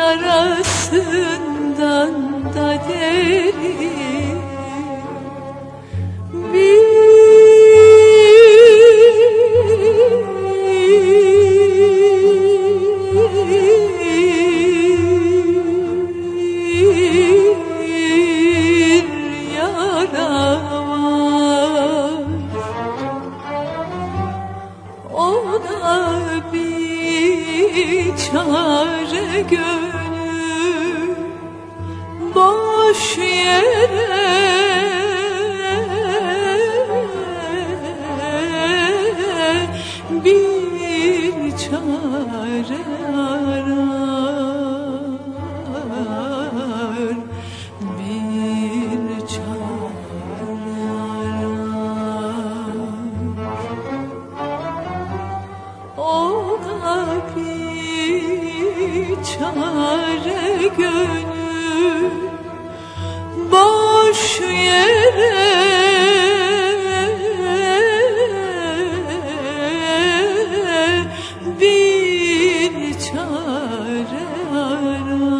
yarasından da derin. Çare gönül boş yere. Bir çare arar. Bir çare arar. O da bir çare gönül I know.